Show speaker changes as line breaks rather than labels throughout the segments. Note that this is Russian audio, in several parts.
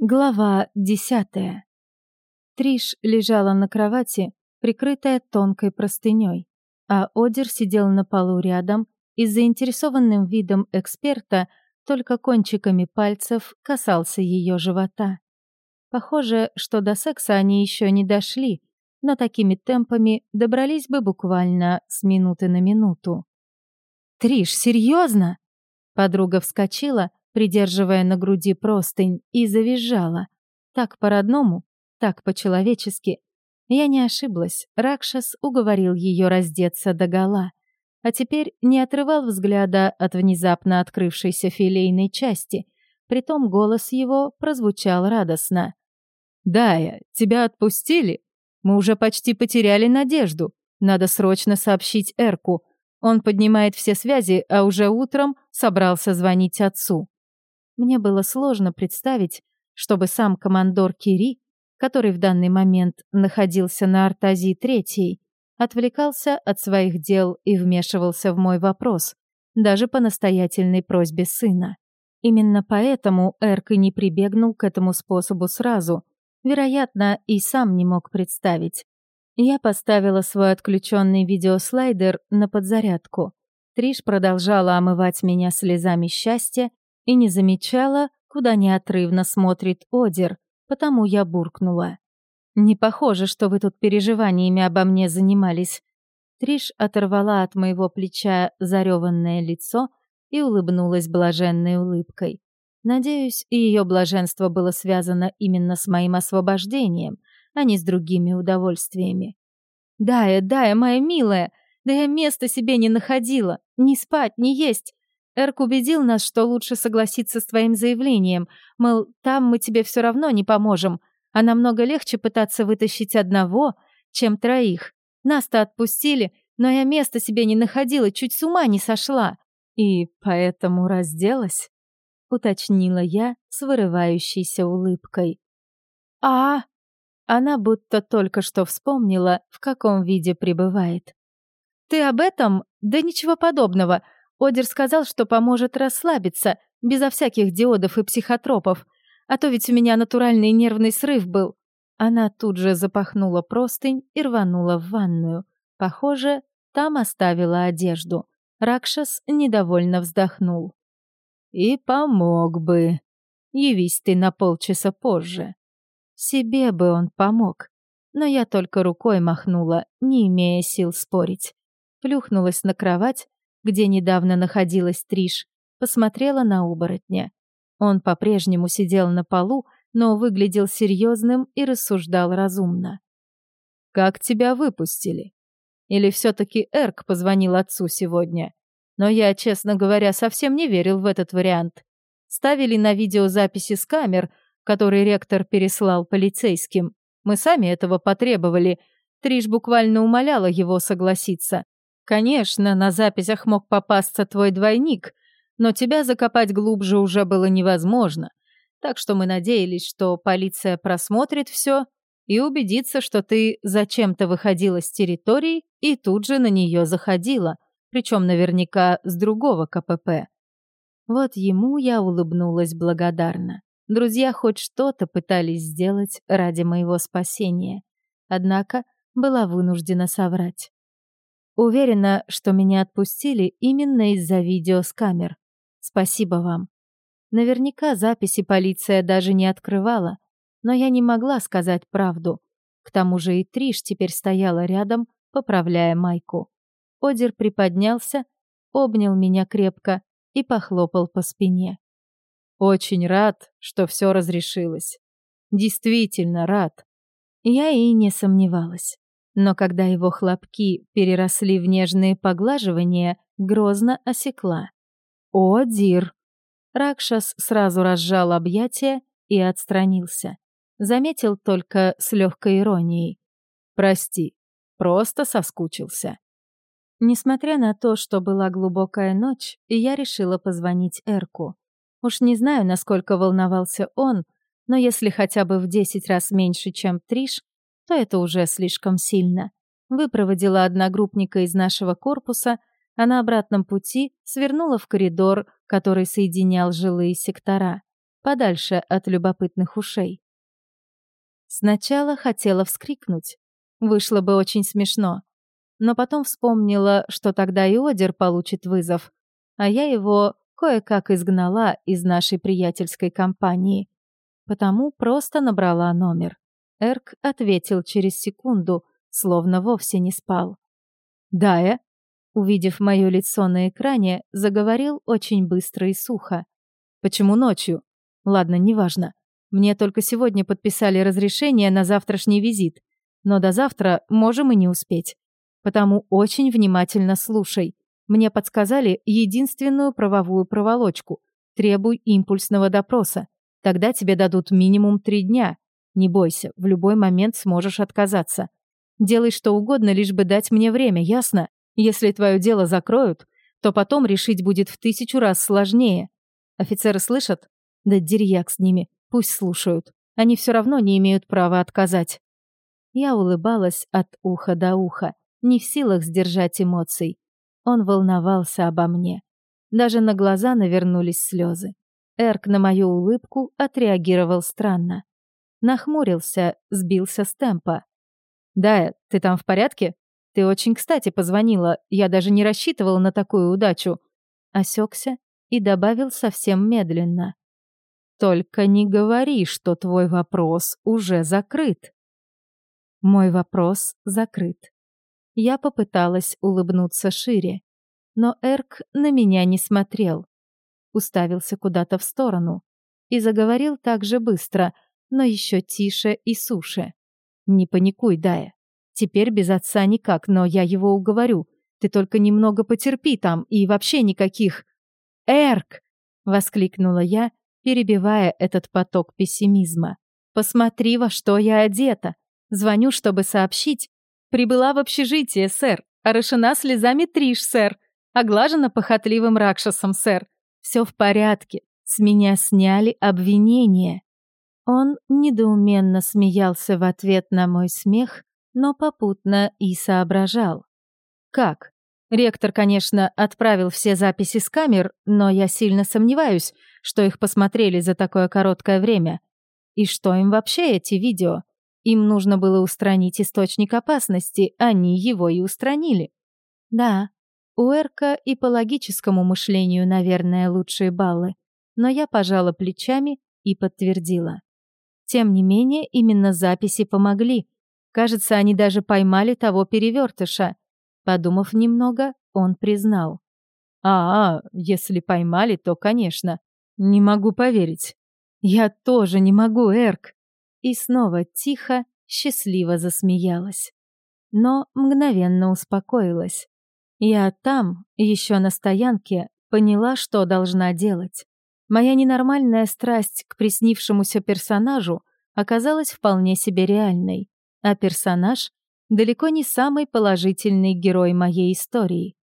Глава десятая. Триш лежала на кровати, прикрытая тонкой простыней, а Одер сидел на полу рядом и с заинтересованным видом эксперта только кончиками пальцев касался ее живота. Похоже, что до секса они еще не дошли, но такими темпами добрались бы буквально с минуты на минуту. «Триш, серьезно?» Подруга вскочила, придерживая на груди простынь, и завизжала. Так по-родному, так по-человечески. Я не ошиблась, Ракшас уговорил ее раздеться догола, а теперь не отрывал взгляда от внезапно открывшейся филейной части, притом голос его прозвучал радостно. «Дая, тебя отпустили? Мы уже почти потеряли надежду. Надо срочно сообщить Эрку. Он поднимает все связи, а уже утром собрался звонить отцу. Мне было сложно представить, чтобы сам командор Кири, который в данный момент находился на Артази Третьей, отвлекался от своих дел и вмешивался в мой вопрос, даже по настоятельной просьбе сына. Именно поэтому Эрк и не прибегнул к этому способу сразу, вероятно, и сам не мог представить. Я поставила свой отключенный видеослайдер на подзарядку. Триш продолжала омывать меня слезами счастья и не замечала, куда неотрывно смотрит Одер, потому я буркнула. «Не похоже, что вы тут переживаниями обо мне занимались». Триш оторвала от моего плеча зареванное лицо и улыбнулась блаженной улыбкой. Надеюсь, ее блаженство было связано именно с моим освобождением, а не с другими удовольствиями. «Дая, Дая, моя милая, да я места себе не находила, ни спать, ни есть, Эрк убедил нас, что лучше согласиться с твоим заявлением, мол, там мы тебе все равно не поможем, а намного легче пытаться вытащить одного, чем троих. Нас-то отпустили, но я места себе не находила, чуть с ума не сошла. И поэтому разделась, уточнила я с вырывающейся улыбкой. А, она будто только что вспомнила, в каком виде пребывает. Ты об этом? Да ничего подобного. Одер сказал, что поможет расслабиться, безо всяких диодов и психотропов. А то ведь у меня натуральный нервный срыв был. Она тут же запахнула простынь и рванула в ванную. Похоже, там оставила одежду. Ракшас недовольно вздохнул. «И помог бы. Явись ты на полчаса позже». Себе бы он помог. Но я только рукой махнула, не имея сил спорить. Плюхнулась на кровать где недавно находилась Триш, посмотрела на оборотня. Он по-прежнему сидел на полу, но выглядел серьезным и рассуждал разумно. «Как тебя выпустили? Или все-таки Эрк позвонил отцу сегодня? Но я, честно говоря, совсем не верил в этот вариант. Ставили на видеозаписи с камер, которые ректор переслал полицейским. Мы сами этого потребовали. Триш буквально умоляла его согласиться. Конечно, на записях мог попасться твой двойник, но тебя закопать глубже уже было невозможно. Так что мы надеялись, что полиция просмотрит все и убедится, что ты зачем-то выходила с территории и тут же на нее заходила, причем наверняка с другого КПП. Вот ему я улыбнулась благодарно. Друзья хоть что-то пытались сделать ради моего спасения. Однако была вынуждена соврать. Уверена, что меня отпустили именно из-за видео с камер. Спасибо вам. Наверняка записи полиция даже не открывала, но я не могла сказать правду. К тому же и Триш теперь стояла рядом, поправляя майку. Одер приподнялся, обнял меня крепко и похлопал по спине. «Очень рад, что все разрешилось. Действительно рад». Я и не сомневалась но когда его хлопки переросли в нежные поглаживания, грозно осекла. «О, Дир!» Ракшас сразу разжал объятия и отстранился. Заметил только с легкой иронией. «Прости, просто соскучился». Несмотря на то, что была глубокая ночь, я решила позвонить Эрку. Уж не знаю, насколько волновался он, но если хотя бы в десять раз меньше, чем Триш, то это уже слишком сильно. Выпроводила одногруппника из нашего корпуса, а на обратном пути свернула в коридор, который соединял жилые сектора. подальше от любопытных ушей. Сначала хотела вскрикнуть. Вышло бы очень смешно. Но потом вспомнила, что тогда и Одер получит вызов, а я его кое-как изгнала из нашей приятельской компании. Потому просто набрала номер. Эрк ответил через секунду, словно вовсе не спал. «Дая?» Увидев мое лицо на экране, заговорил очень быстро и сухо. «Почему ночью? Ладно, неважно. Мне только сегодня подписали разрешение на завтрашний визит, но до завтра можем и не успеть. Потому очень внимательно слушай. Мне подсказали единственную правовую проволочку. Требуй импульсного допроса. Тогда тебе дадут минимум три дня. Не бойся, в любой момент сможешь отказаться. Делай что угодно, лишь бы дать мне время, ясно? Если твое дело закроют, то потом решить будет в тысячу раз сложнее. Офицеры слышат? Да дерьяк с ними, пусть слушают. Они все равно не имеют права отказать. Я улыбалась от уха до уха, не в силах сдержать эмоций. Он волновался обо мне. Даже на глаза навернулись слезы. Эрк на мою улыбку отреагировал странно. Нахмурился, сбился с темпа. «Да, ты там в порядке? Ты очень кстати позвонила, я даже не рассчитывал на такую удачу». Осекся и добавил совсем медленно. «Только не говори, что твой вопрос уже закрыт». Мой вопрос закрыт. Я попыталась улыбнуться шире, но Эрк на меня не смотрел. Уставился куда-то в сторону и заговорил так же быстро, но еще тише и суше. «Не паникуй, Дая. Теперь без отца никак, но я его уговорю. Ты только немного потерпи там и вообще никаких...» «Эрк!» — воскликнула я, перебивая этот поток пессимизма. «Посмотри, во что я одета. Звоню, чтобы сообщить. Прибыла в общежитие, сэр. Орошена слезами Триш, сэр. Оглажена похотливым Ракшасом, сэр. Все в порядке. С меня сняли обвинение». Он недоуменно смеялся в ответ на мой смех, но попутно и соображал. Как? Ректор, конечно, отправил все записи с камер, но я сильно сомневаюсь, что их посмотрели за такое короткое время. И что им вообще эти видео? Им нужно было устранить источник опасности, они его и устранили. Да, у Эрка и по логическому мышлению, наверное, лучшие баллы, но я пожала плечами и подтвердила. Тем не менее, именно записи помогли, Кажется, они даже поймали того перевертыша. Подумав немного, он признал. «А, -а если поймали, то, конечно. Не могу поверить». «Я тоже не могу, Эрк». И снова тихо, счастливо засмеялась. Но мгновенно успокоилась. Я там, еще на стоянке, поняла, что должна делать. Моя ненормальная страсть к приснившемуся персонажу оказалась вполне себе реальной а персонаж — далеко не самый положительный герой моей истории.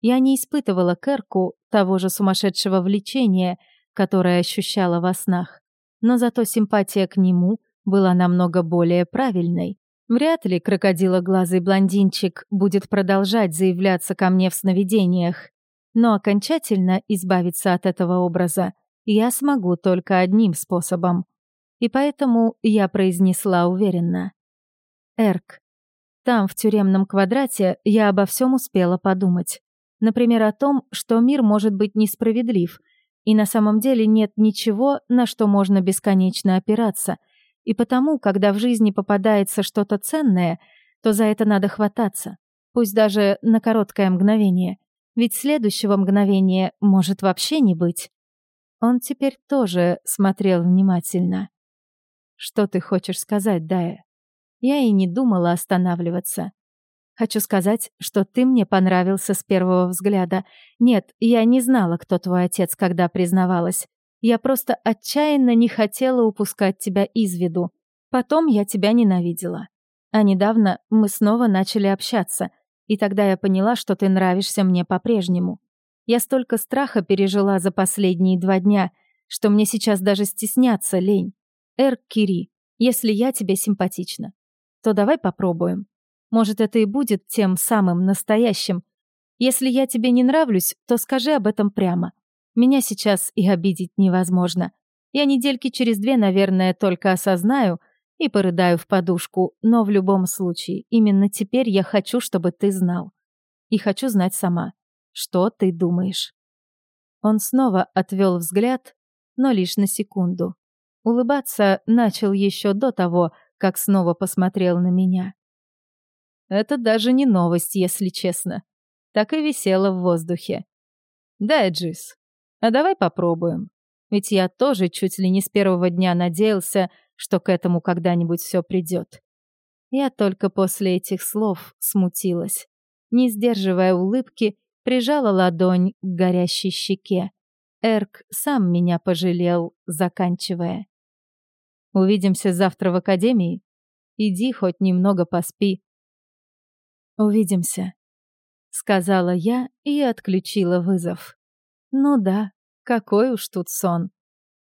Я не испытывала к Эрку того же сумасшедшего влечения, которое ощущала во снах, но зато симпатия к нему была намного более правильной. Вряд ли крокодилоглазый блондинчик будет продолжать заявляться ко мне в сновидениях, но окончательно избавиться от этого образа я смогу только одним способом. И поэтому я произнесла уверенно. Эрк. Там, в тюремном квадрате, я обо всем успела подумать. Например, о том, что мир может быть несправедлив, и на самом деле нет ничего, на что можно бесконечно опираться. И потому, когда в жизни попадается что-то ценное, то за это надо хвататься. Пусть даже на короткое мгновение. Ведь следующего мгновения может вообще не быть. Он теперь тоже смотрел внимательно. «Что ты хочешь сказать, Дая?» Я и не думала останавливаться. Хочу сказать, что ты мне понравился с первого взгляда. Нет, я не знала, кто твой отец, когда признавалась. Я просто отчаянно не хотела упускать тебя из виду. Потом я тебя ненавидела. А недавно мы снова начали общаться, и тогда я поняла, что ты нравишься мне по-прежнему. Я столько страха пережила за последние два дня, что мне сейчас даже стесняться лень. Эр Кири, если я тебе симпатична, то давай попробуем. Может, это и будет тем самым настоящим. Если я тебе не нравлюсь, то скажи об этом прямо. Меня сейчас и обидеть невозможно. Я недельки через две, наверное, только осознаю и порыдаю в подушку, но в любом случае, именно теперь я хочу, чтобы ты знал. И хочу знать сама, что ты думаешь. Он снова отвел взгляд, но лишь на секунду. Улыбаться начал еще до того, как снова посмотрел на меня. Это даже не новость, если честно. Так и висело в воздухе. Да, Эджис, а давай попробуем. Ведь я тоже чуть ли не с первого дня надеялся, что к этому когда-нибудь все придет. Я только после этих слов смутилась. Не сдерживая улыбки, прижала ладонь к горящей щеке. Эрк сам меня пожалел, заканчивая. «Увидимся завтра в академии. Иди хоть немного поспи». «Увидимся», — сказала я и отключила вызов. «Ну да, какой уж тут сон.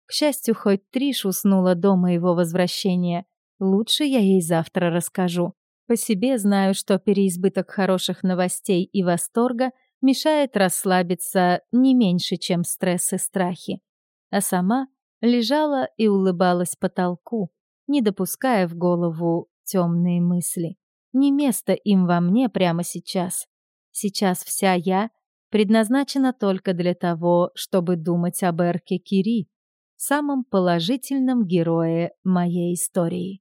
К счастью, хоть Триш уснула до моего возвращения. Лучше я ей завтра расскажу. По себе знаю, что переизбыток хороших новостей и восторга мешает расслабиться не меньше, чем стресс и страхи. А сама лежала и улыбалась потолку, не допуская в голову темные мысли. Не место им во мне прямо сейчас. Сейчас вся я предназначена только для того, чтобы думать об Эрке Кири, самом положительном герое моей истории.